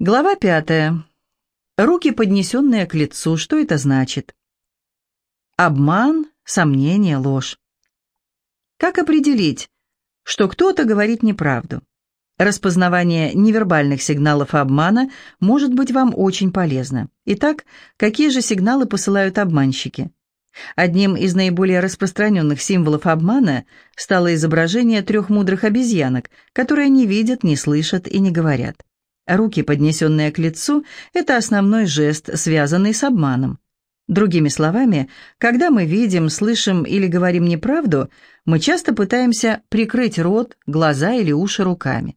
Глава пятая. Руки, поднесенные к лицу. Что это значит? Обман, сомнение, ложь. Как определить, что кто-то говорит неправду? Распознавание невербальных сигналов обмана может быть вам очень полезно. Итак, какие же сигналы посылают обманщики? Одним из наиболее распространенных символов обмана стало изображение трех мудрых обезьянок, которые не видят, не слышат и не говорят. Руки, поднесенные к лицу, это основной жест, связанный с обманом. Другими словами, когда мы видим, слышим или говорим неправду, мы часто пытаемся прикрыть рот, глаза или уши руками.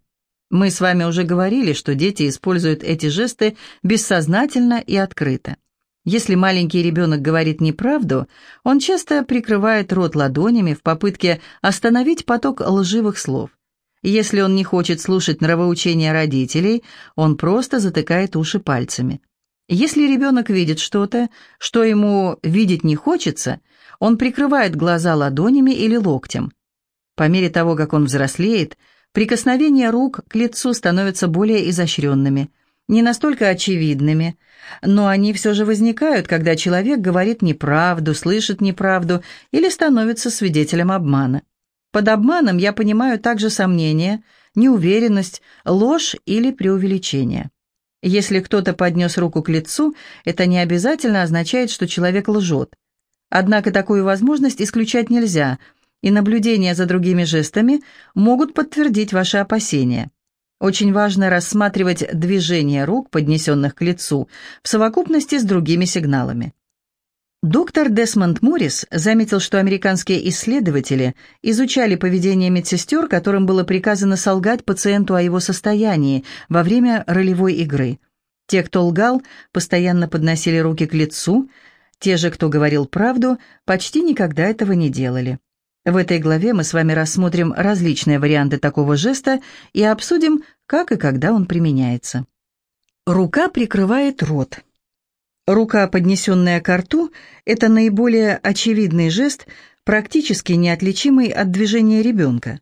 Мы с вами уже говорили, что дети используют эти жесты бессознательно и открыто. Если маленький ребенок говорит неправду, он часто прикрывает рот ладонями в попытке остановить поток лживых слов. Если он не хочет слушать нравоучения родителей, он просто затыкает уши пальцами. Если ребенок видит что-то, что ему видеть не хочется, он прикрывает глаза ладонями или локтем. По мере того, как он взрослеет, прикосновения рук к лицу становятся более изощренными, не настолько очевидными, но они все же возникают, когда человек говорит неправду, слышит неправду или становится свидетелем обмана. Под обманом я понимаю также сомнение, неуверенность, ложь или преувеличение. Если кто-то поднес руку к лицу, это не обязательно означает, что человек лжет. Однако такую возможность исключать нельзя, и наблюдения за другими жестами могут подтвердить ваши опасения. Очень важно рассматривать движение рук, поднесенных к лицу, в совокупности с другими сигналами. Доктор Десмонд Моррис заметил, что американские исследователи изучали поведение медсестер, которым было приказано солгать пациенту о его состоянии во время ролевой игры. Те, кто лгал, постоянно подносили руки к лицу, те же, кто говорил правду, почти никогда этого не делали. В этой главе мы с вами рассмотрим различные варианты такого жеста и обсудим, как и когда он применяется. Рука прикрывает рот. Рука, поднесенная к рту, это наиболее очевидный жест, практически неотличимый от движения ребенка.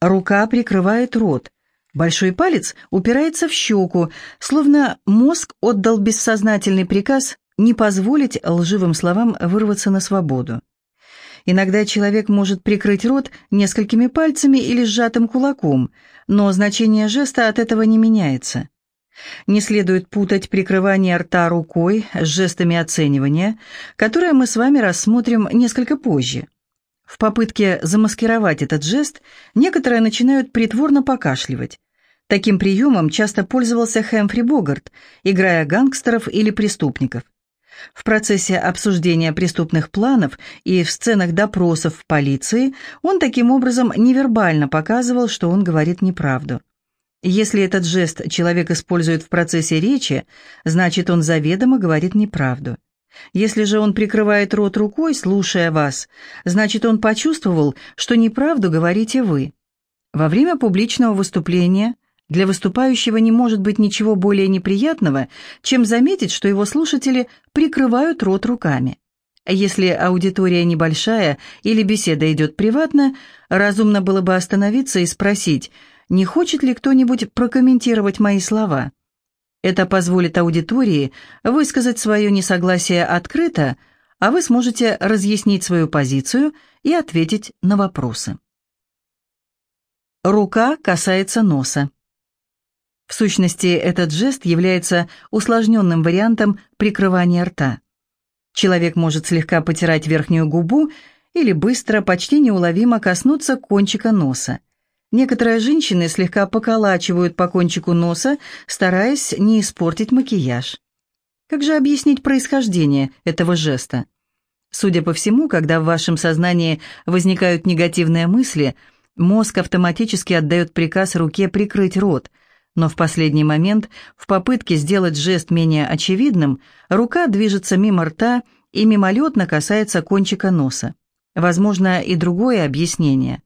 Рука прикрывает рот. Большой палец упирается в щеку, словно мозг отдал бессознательный приказ не позволить лживым словам вырваться на свободу. Иногда человек может прикрыть рот несколькими пальцами или сжатым кулаком, но значение жеста от этого не меняется. Не следует путать прикрывание рта рукой с жестами оценивания, которые мы с вами рассмотрим несколько позже. В попытке замаскировать этот жест некоторые начинают притворно покашливать. Таким приемом часто пользовался Хэмфри Богарт, играя гангстеров или преступников. В процессе обсуждения преступных планов и в сценах допросов в полиции он таким образом невербально показывал, что он говорит неправду. Если этот жест человек использует в процессе речи, значит он заведомо говорит неправду. Если же он прикрывает рот рукой, слушая вас, значит он почувствовал, что неправду говорите вы. Во время публичного выступления для выступающего не может быть ничего более неприятного, чем заметить, что его слушатели прикрывают рот руками. Если аудитория небольшая или беседа идет приватно, разумно было бы остановиться и спросить – не хочет ли кто-нибудь прокомментировать мои слова. Это позволит аудитории высказать свое несогласие открыто, а вы сможете разъяснить свою позицию и ответить на вопросы. Рука касается носа. В сущности, этот жест является усложненным вариантом прикрывания рта. Человек может слегка потирать верхнюю губу или быстро, почти неуловимо коснуться кончика носа. Некоторые женщины слегка поколачивают по кончику носа, стараясь не испортить макияж. Как же объяснить происхождение этого жеста? Судя по всему, когда в вашем сознании возникают негативные мысли, мозг автоматически отдает приказ руке прикрыть рот, но в последний момент, в попытке сделать жест менее очевидным, рука движется мимо рта и мимолетно касается кончика носа. Возможно и другое объяснение.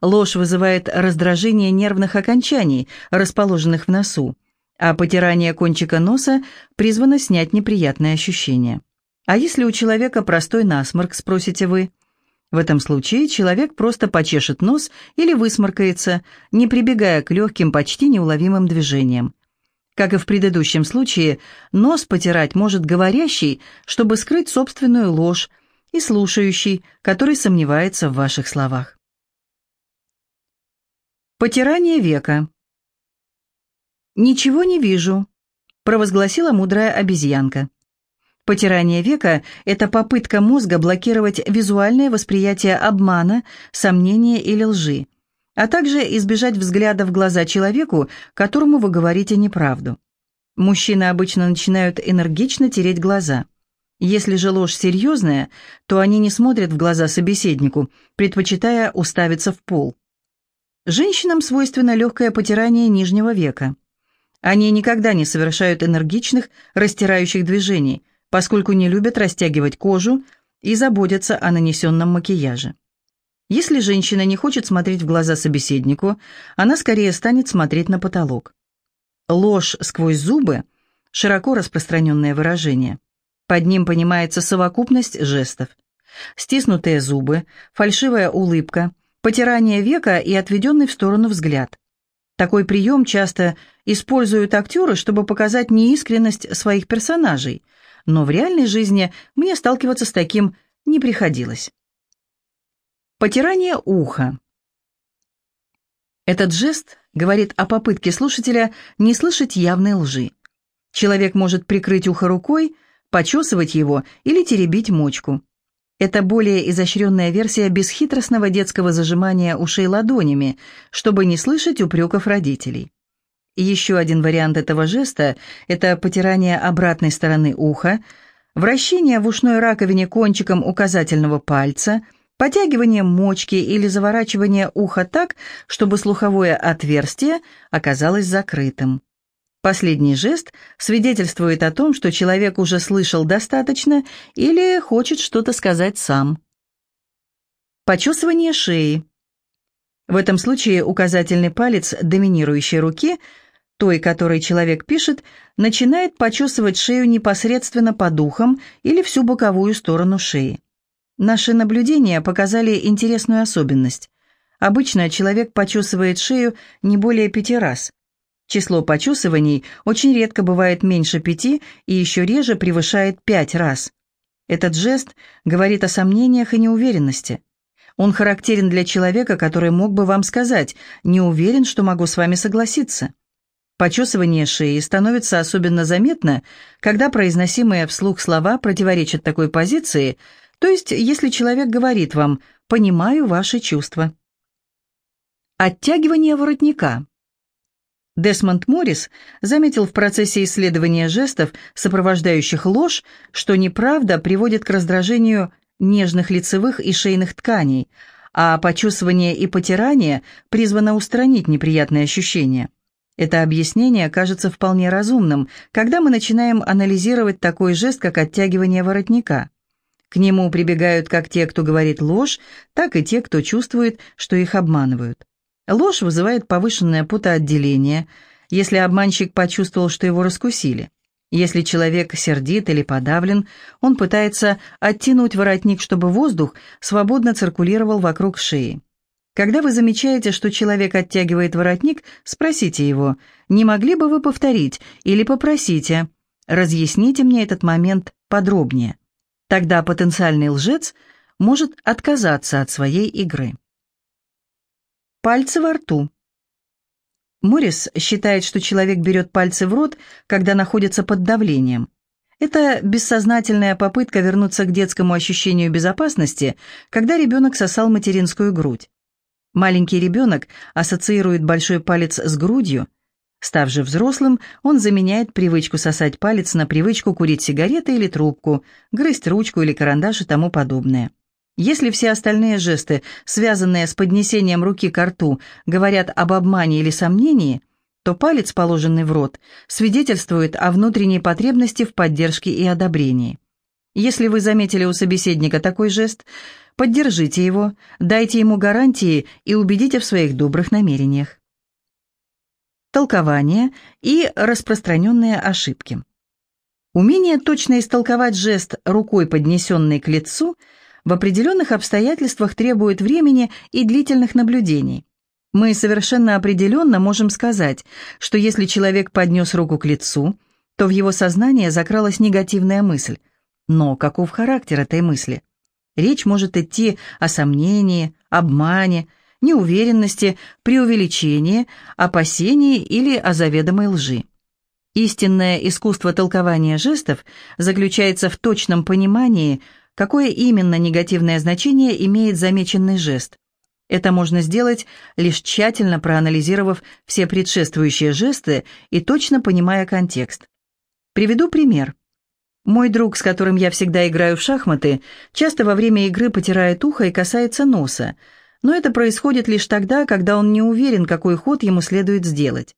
Ложь вызывает раздражение нервных окончаний, расположенных в носу, а потирание кончика носа призвано снять неприятные ощущения. А если у человека простой насморк, спросите вы? В этом случае человек просто почешет нос или высморкается, не прибегая к легким, почти неуловимым движениям. Как и в предыдущем случае, нос потирать может говорящий, чтобы скрыть собственную ложь, и слушающий, который сомневается в ваших словах. Потирание века. «Ничего не вижу», — провозгласила мудрая обезьянка. Потирание века – это попытка мозга блокировать визуальное восприятие обмана, сомнения или лжи, а также избежать взгляда в глаза человеку, которому вы говорите неправду. Мужчины обычно начинают энергично тереть глаза. Если же ложь серьезная, то они не смотрят в глаза собеседнику, предпочитая уставиться в пол. Женщинам свойственно легкое потирание нижнего века. Они никогда не совершают энергичных, растирающих движений, поскольку не любят растягивать кожу и заботятся о нанесенном макияже. Если женщина не хочет смотреть в глаза собеседнику, она скорее станет смотреть на потолок. Ложь сквозь зубы – широко распространенное выражение. Под ним понимается совокупность жестов. Стиснутые зубы, фальшивая улыбка, потирание века и отведенный в сторону взгляд. Такой прием часто используют актеры, чтобы показать неискренность своих персонажей – но в реальной жизни мне сталкиваться с таким не приходилось. Потирание уха. Этот жест говорит о попытке слушателя не слышать явной лжи. Человек может прикрыть ухо рукой, почесывать его или теребить мочку. Это более изощренная версия бесхитростного детского зажимания ушей ладонями, чтобы не слышать упреков родителей. Еще один вариант этого жеста – это потирание обратной стороны уха, вращение в ушной раковине кончиком указательного пальца, потягивание мочки или заворачивание уха так, чтобы слуховое отверстие оказалось закрытым. Последний жест свидетельствует о том, что человек уже слышал достаточно или хочет что-то сказать сам. Почесывание шеи. В этом случае указательный палец доминирующей руки – той, которой человек пишет, начинает почесывать шею непосредственно по духам или всю боковую сторону шеи. Наши наблюдения показали интересную особенность. Обычно человек почесывает шею не более пяти раз. Число почесываний очень редко бывает меньше пяти и еще реже превышает пять раз. Этот жест говорит о сомнениях и неуверенности. Он характерен для человека, который мог бы вам сказать «не уверен, что могу с вами согласиться». Почесывание шеи становится особенно заметно, когда произносимые вслух слова противоречат такой позиции, то есть если человек говорит вам «понимаю ваши чувства». Оттягивание воротника. Десмонд Моррис заметил в процессе исследования жестов, сопровождающих ложь, что неправда приводит к раздражению нежных лицевых и шейных тканей, а почесывание и потирание призвано устранить неприятные ощущения. Это объяснение кажется вполне разумным, когда мы начинаем анализировать такой жест, как оттягивание воротника. К нему прибегают как те, кто говорит ложь, так и те, кто чувствует, что их обманывают. Ложь вызывает повышенное потоотделение, если обманщик почувствовал, что его раскусили. Если человек сердит или подавлен, он пытается оттянуть воротник, чтобы воздух свободно циркулировал вокруг шеи. Когда вы замечаете, что человек оттягивает воротник, спросите его, не могли бы вы повторить или попросите, разъясните мне этот момент подробнее. Тогда потенциальный лжец может отказаться от своей игры. Пальцы во рту. Моррис считает, что человек берет пальцы в рот, когда находится под давлением. Это бессознательная попытка вернуться к детскому ощущению безопасности, когда ребенок сосал материнскую грудь. Маленький ребенок ассоциирует большой палец с грудью. Став же взрослым, он заменяет привычку сосать палец на привычку курить сигареты или трубку, грызть ручку или карандаш и тому подобное. Если все остальные жесты, связанные с поднесением руки к рту, говорят об обмане или сомнении, то палец, положенный в рот, свидетельствует о внутренней потребности в поддержке и одобрении. Если вы заметили у собеседника такой жест, поддержите его, дайте ему гарантии и убедите в своих добрых намерениях. Толкование и распространенные ошибки. Умение точно истолковать жест рукой, поднесенной к лицу, в определенных обстоятельствах требует времени и длительных наблюдений. Мы совершенно определенно можем сказать, что если человек поднес руку к лицу, то в его сознание закралась негативная мысль. Но каков характер этой мысли? Речь может идти о сомнении, обмане, неуверенности, преувеличении, опасении или о заведомой лжи. Истинное искусство толкования жестов заключается в точном понимании, какое именно негативное значение имеет замеченный жест. Это можно сделать, лишь тщательно проанализировав все предшествующие жесты и точно понимая контекст. Приведу пример. Мой друг, с которым я всегда играю в шахматы, часто во время игры потирает ухо и касается носа, но это происходит лишь тогда, когда он не уверен, какой ход ему следует сделать.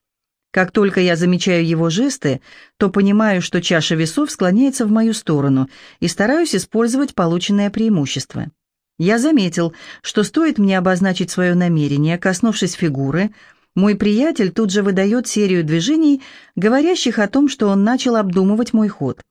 Как только я замечаю его жесты, то понимаю, что чаша весов склоняется в мою сторону и стараюсь использовать полученное преимущество. Я заметил, что стоит мне обозначить свое намерение, коснувшись фигуры, мой приятель тут же выдает серию движений, говорящих о том, что он начал обдумывать мой ход.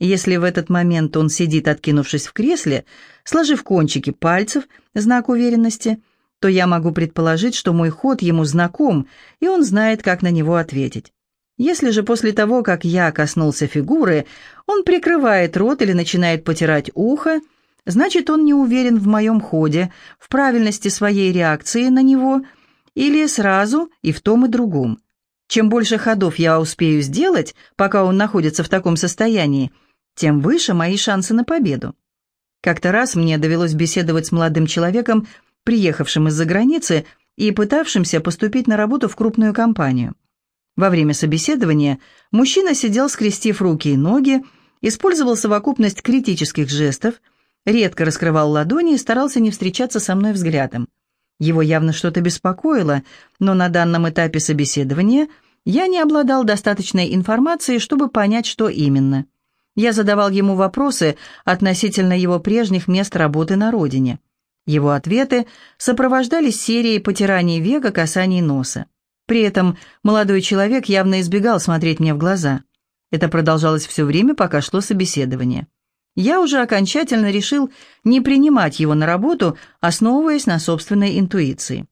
Если в этот момент он сидит, откинувшись в кресле, сложив кончики пальцев, знак уверенности, то я могу предположить, что мой ход ему знаком, и он знает, как на него ответить. Если же после того, как я коснулся фигуры, он прикрывает рот или начинает потирать ухо, Значит, он не уверен в моем ходе, в правильности своей реакции на него, или сразу и в том и другом. Чем больше ходов я успею сделать, пока он находится в таком состоянии, тем выше мои шансы на победу. Как-то раз мне довелось беседовать с молодым человеком, приехавшим из-за границы и пытавшимся поступить на работу в крупную компанию. Во время собеседования мужчина сидел, скрестив руки и ноги, использовал совокупность критических жестов – редко раскрывал ладони и старался не встречаться со мной взглядом. Его явно что-то беспокоило, но на данном этапе собеседования я не обладал достаточной информацией, чтобы понять, что именно. Я задавал ему вопросы относительно его прежних мест работы на родине. Его ответы сопровождались серией потираний века, касаний носа. При этом молодой человек явно избегал смотреть мне в глаза. Это продолжалось все время, пока шло собеседование. Я уже окончательно решил не принимать его на работу, основываясь на собственной интуиции.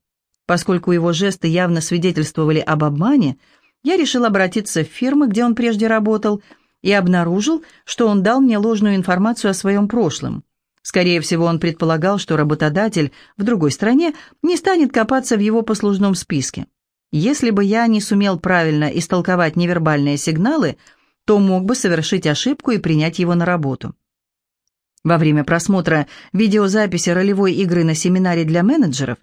Поскольку его жесты явно свидетельствовали об обмане, я решил обратиться в фирмы, где он прежде работал, и обнаружил, что он дал мне ложную информацию о своем прошлом. Скорее всего, он предполагал, что работодатель в другой стране не станет копаться в его послужном списке. Если бы я не сумел правильно истолковать невербальные сигналы, то мог бы совершить ошибку и принять его на работу. Во время просмотра видеозаписи ролевой игры на семинаре для менеджеров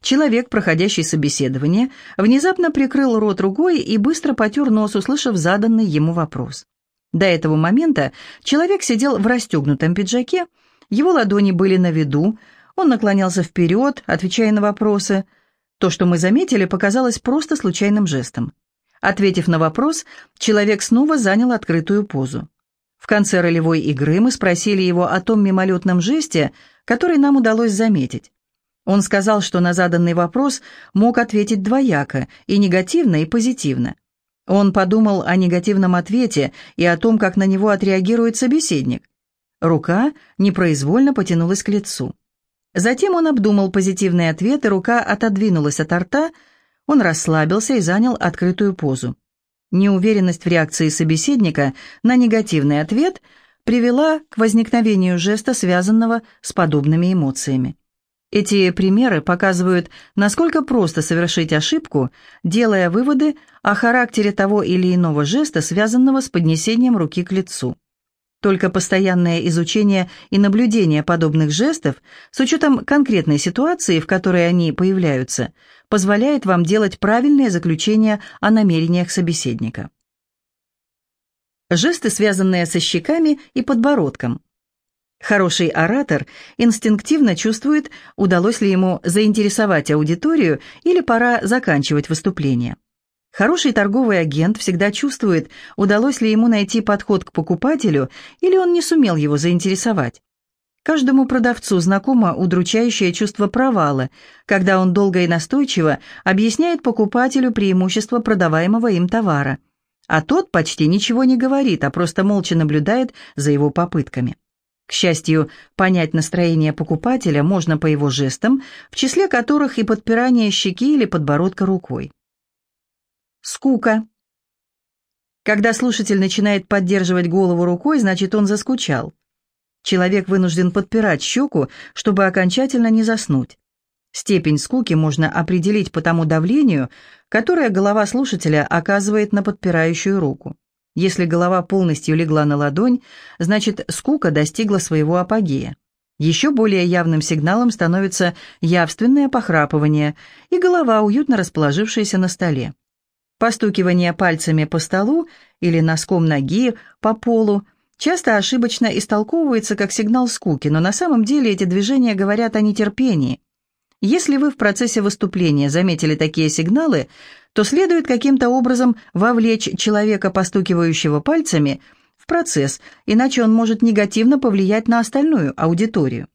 человек, проходящий собеседование, внезапно прикрыл рот рукой и быстро потер нос, услышав заданный ему вопрос. До этого момента человек сидел в расстегнутом пиджаке, его ладони были на виду, он наклонялся вперед, отвечая на вопросы. То, что мы заметили, показалось просто случайным жестом. Ответив на вопрос, человек снова занял открытую позу. В конце ролевой игры мы спросили его о том мимолетном жесте, который нам удалось заметить. Он сказал, что на заданный вопрос мог ответить двояко, и негативно, и позитивно. Он подумал о негативном ответе и о том, как на него отреагирует собеседник. Рука непроизвольно потянулась к лицу. Затем он обдумал позитивный ответ, и рука отодвинулась от рта, он расслабился и занял открытую позу. Неуверенность в реакции собеседника на негативный ответ привела к возникновению жеста, связанного с подобными эмоциями. Эти примеры показывают, насколько просто совершить ошибку, делая выводы о характере того или иного жеста, связанного с поднесением руки к лицу. Только постоянное изучение и наблюдение подобных жестов с учетом конкретной ситуации, в которой они появляются, позволяет вам делать правильные заключения о намерениях собеседника. Жесты, связанные со щеками и подбородком. Хороший оратор инстинктивно чувствует, удалось ли ему заинтересовать аудиторию или пора заканчивать выступление. Хороший торговый агент всегда чувствует, удалось ли ему найти подход к покупателю или он не сумел его заинтересовать. Каждому продавцу знакомо удручающее чувство провала, когда он долго и настойчиво объясняет покупателю преимущество продаваемого им товара, а тот почти ничего не говорит, а просто молча наблюдает за его попытками. К счастью, понять настроение покупателя можно по его жестам, в числе которых и подпирание щеки или подбородка рукой. Скука. Когда слушатель начинает поддерживать голову рукой, значит он заскучал. Человек вынужден подпирать щеку, чтобы окончательно не заснуть. Степень скуки можно определить по тому давлению, которое голова слушателя оказывает на подпирающую руку. Если голова полностью легла на ладонь, значит скука достигла своего апогея. Еще более явным сигналом становится явственное похрапывание и голова, уютно расположившаяся на столе. Постукивание пальцами по столу или носком ноги по полу часто ошибочно истолковывается как сигнал скуки, но на самом деле эти движения говорят о нетерпении. Если вы в процессе выступления заметили такие сигналы, то следует каким-то образом вовлечь человека, постукивающего пальцами, в процесс, иначе он может негативно повлиять на остальную аудиторию.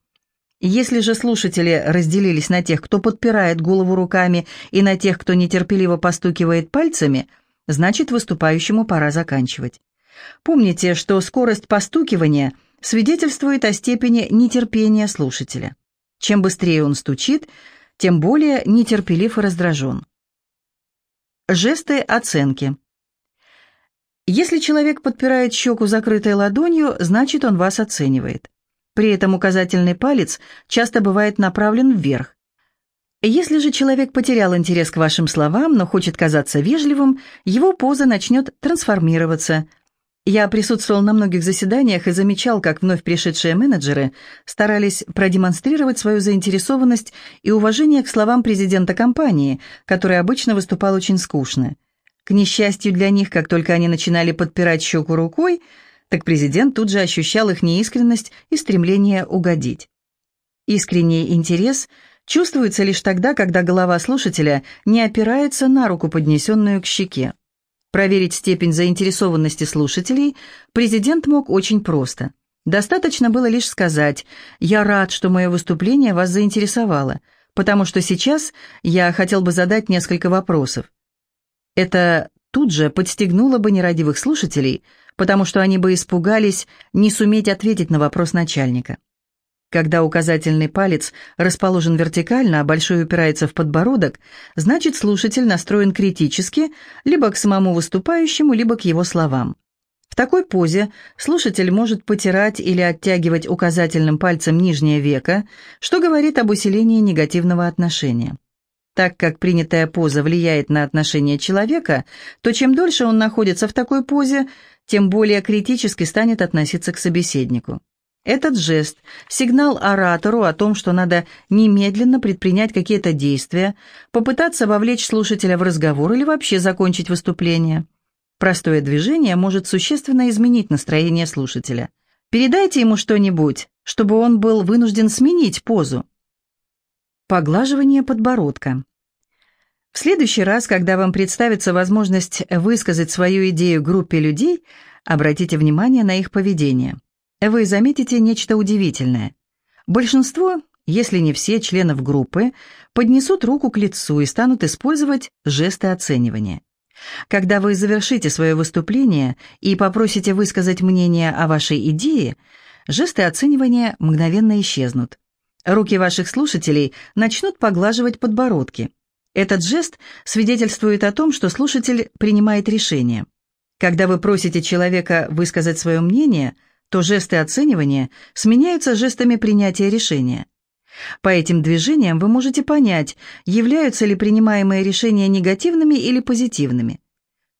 Если же слушатели разделились на тех, кто подпирает голову руками, и на тех, кто нетерпеливо постукивает пальцами, значит, выступающему пора заканчивать. Помните, что скорость постукивания свидетельствует о степени нетерпения слушателя. Чем быстрее он стучит, тем более нетерпелив и раздражен. Жесты оценки. Если человек подпирает щеку закрытой ладонью, значит он вас оценивает. При этом указательный палец часто бывает направлен вверх. Если же человек потерял интерес к вашим словам, но хочет казаться вежливым, его поза начнет трансформироваться – я присутствовал на многих заседаниях и замечал, как вновь пришедшие менеджеры старались продемонстрировать свою заинтересованность и уважение к словам президента компании, который обычно выступал очень скучно. К несчастью для них, как только они начинали подпирать щеку рукой, так президент тут же ощущал их неискренность и стремление угодить. Искренний интерес чувствуется лишь тогда, когда голова слушателя не опирается на руку, поднесенную к щеке. Проверить степень заинтересованности слушателей президент мог очень просто. Достаточно было лишь сказать «Я рад, что мое выступление вас заинтересовало, потому что сейчас я хотел бы задать несколько вопросов». Это тут же подстегнуло бы нерадивых слушателей, потому что они бы испугались не суметь ответить на вопрос начальника. Когда указательный палец расположен вертикально, а большой упирается в подбородок, значит слушатель настроен критически либо к самому выступающему, либо к его словам. В такой позе слушатель может потирать или оттягивать указательным пальцем нижнее веко, что говорит об усилении негативного отношения. Так как принятая поза влияет на отношение человека, то чем дольше он находится в такой позе, тем более критически станет относиться к собеседнику. Этот жест – сигнал оратору о том, что надо немедленно предпринять какие-то действия, попытаться вовлечь слушателя в разговор или вообще закончить выступление. Простое движение может существенно изменить настроение слушателя. Передайте ему что-нибудь, чтобы он был вынужден сменить позу. Поглаживание подбородка. В следующий раз, когда вам представится возможность высказать свою идею группе людей, обратите внимание на их поведение вы заметите нечто удивительное. Большинство, если не все членов группы, поднесут руку к лицу и станут использовать жесты оценивания. Когда вы завершите свое выступление и попросите высказать мнение о вашей идее, жесты оценивания мгновенно исчезнут. Руки ваших слушателей начнут поглаживать подбородки. Этот жест свидетельствует о том, что слушатель принимает решение. Когда вы просите человека высказать свое мнение – то жесты оценивания сменяются жестами принятия решения. По этим движениям вы можете понять, являются ли принимаемые решения негативными или позитивными.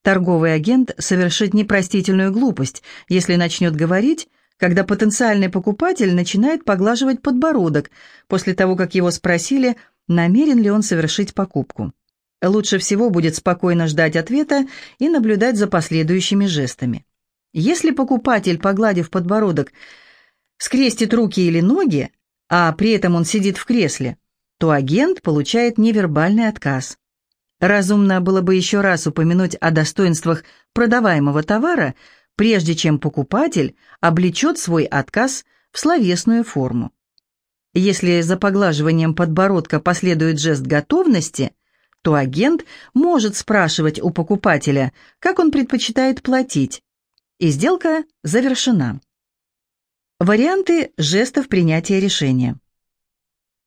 Торговый агент совершит непростительную глупость, если начнет говорить, когда потенциальный покупатель начинает поглаживать подбородок после того, как его спросили, намерен ли он совершить покупку. Лучше всего будет спокойно ждать ответа и наблюдать за последующими жестами. Если покупатель, погладив подбородок, скрестит руки или ноги, а при этом он сидит в кресле, то агент получает невербальный отказ. Разумно было бы еще раз упомянуть о достоинствах продаваемого товара, прежде чем покупатель облечет свой отказ в словесную форму. Если за поглаживанием подбородка последует жест готовности, то агент может спрашивать у покупателя, как он предпочитает платить, и сделка завершена. Варианты жестов принятия решения.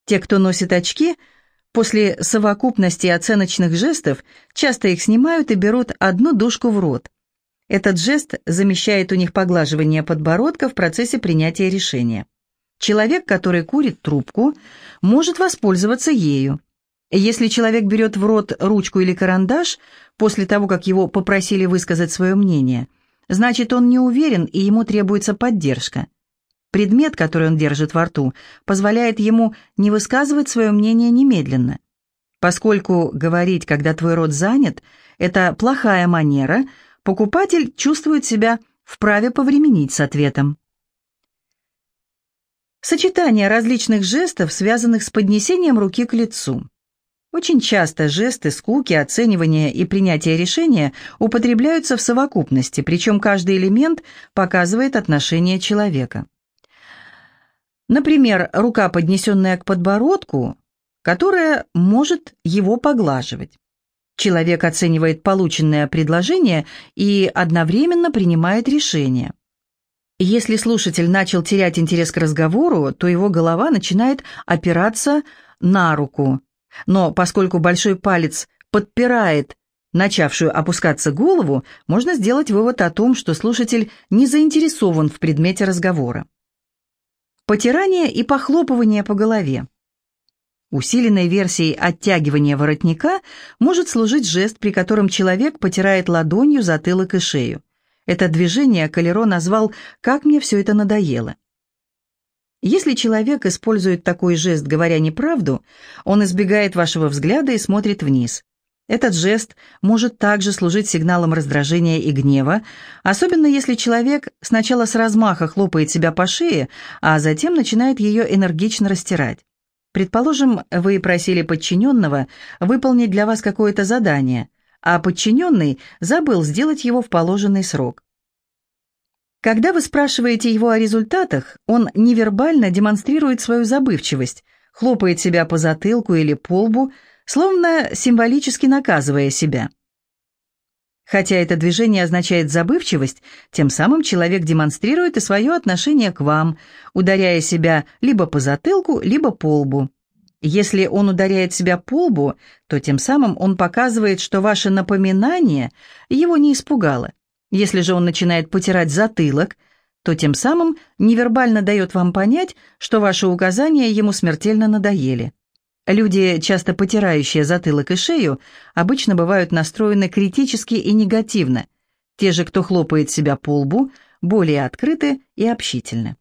Те, кто носит очки, после совокупности оценочных жестов часто их снимают и берут одну дужку в рот. Этот жест замещает у них поглаживание подбородка в процессе принятия решения. Человек, который курит трубку, может воспользоваться ею. Если человек берет в рот ручку или карандаш после того, как его попросили высказать свое мнение, значит, он не уверен и ему требуется поддержка. Предмет, который он держит во рту, позволяет ему не высказывать свое мнение немедленно. Поскольку говорить, когда твой рот занят, это плохая манера, покупатель чувствует себя вправе повременить с ответом. Сочетание различных жестов, связанных с поднесением руки к лицу. Очень часто жесты скуки, оценивания и принятия решения употребляются в совокупности, причем каждый элемент показывает отношение человека. Например, рука, поднесенная к подбородку, которая может его поглаживать. Человек оценивает полученное предложение и одновременно принимает решение. Если слушатель начал терять интерес к разговору, то его голова начинает опираться на руку. Но поскольку большой палец подпирает начавшую опускаться голову, можно сделать вывод о том, что слушатель не заинтересован в предмете разговора. Потирание и похлопывание по голове. Усиленной версией оттягивания воротника может служить жест, при котором человек потирает ладонью затылок и шею. Это движение Калеро назвал «как мне все это надоело». Если человек использует такой жест, говоря неправду, он избегает вашего взгляда и смотрит вниз. Этот жест может также служить сигналом раздражения и гнева, особенно если человек сначала с размаха хлопает себя по шее, а затем начинает ее энергично растирать. Предположим, вы просили подчиненного выполнить для вас какое-то задание, а подчиненный забыл сделать его в положенный срок. Когда вы спрашиваете его о результатах, он невербально демонстрирует свою забывчивость, хлопает себя по затылку или по лбу, словно символически наказывая себя. Хотя это движение означает забывчивость, тем самым человек демонстрирует и свое отношение к вам, ударяя себя либо по затылку, либо по лбу. Если он ударяет себя по лбу, то тем самым он показывает, что ваше напоминание его не испугало. Если же он начинает потирать затылок, то тем самым невербально дает вам понять, что ваши указания ему смертельно надоели. Люди, часто потирающие затылок и шею, обычно бывают настроены критически и негативно. Те же, кто хлопает себя по лбу, более открыты и общительны.